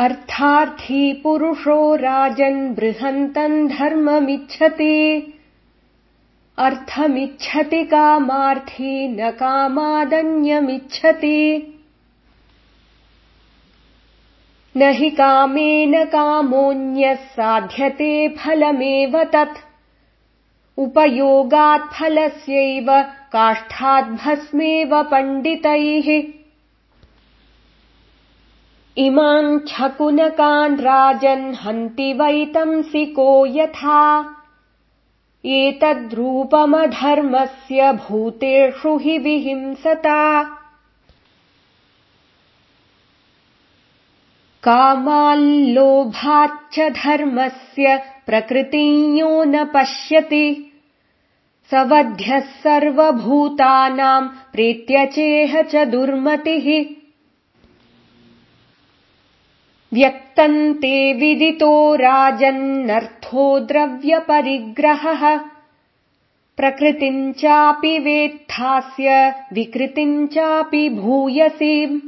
अर्थार्थी पुरुषो राजन् बृहन्तम् धर्ममिच्छति। अर्थमिच्छति कामार्थी न कामादन्यमिच्छति। न हि कामेन कामोऽन्यः साध्यते फलमेव तत्। उपयोगात्फलस्यैव काष्ठाद्भस्मेव पण्डितैः इमान् छकुनकान् राजन् हन्ति वैतंसिको यथा। एतद्रूपमधर्मस्य भूतेषु हि विहिंसता। कामाल्लोभाच्च धर्मस्य प्रकृतियो न पश्यति। सवध्यः सर्वभूतानाम् प्रीत्यचेह च दुर्मतिः व्यक्तन्ते विदितो राजन्नर्थो द्रव्यपरिग्रहः। प्रकृतिम् चापि वेत्थास्य विकृतिम् चापि भूयसीम्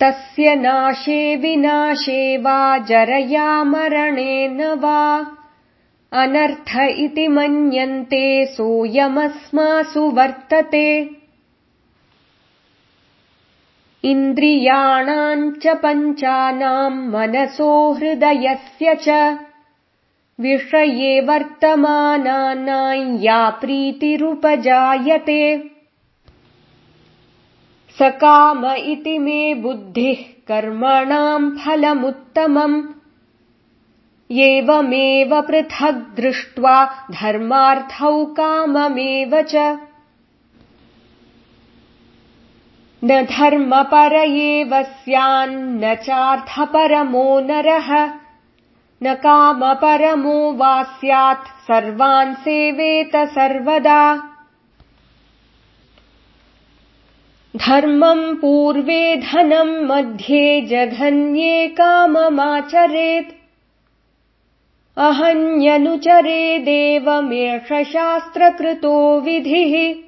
तस्य नाशे विनाशे वा जरया मरणेन वा। अनर्थ इति मन्यन्ते सोऽयमस्मासु वर्तते इन्द्रियाणाम् च पञ्चानाम् मनसो हृदयस्य च विषये वर्तमानानाम् या प्रीतिरुपजायते। स काम इति मे बुद्धिः कर्मणाम् फलमुत्तमम्। एवमेव पृथग् दृष्ट्वा धर्मार्थौ काममेव च न धर्मपर एव स्यान्न चार्थपरमो नरः। न कामपरमो वा स्यात् सर्वान् सेवेत सर्वदा। धर्मम् पूर्वे धनम् मध्ये जघन्ये काममाचरेत्। अहन्यनुचरेदेवमेष शास्त्रकृतो विधिः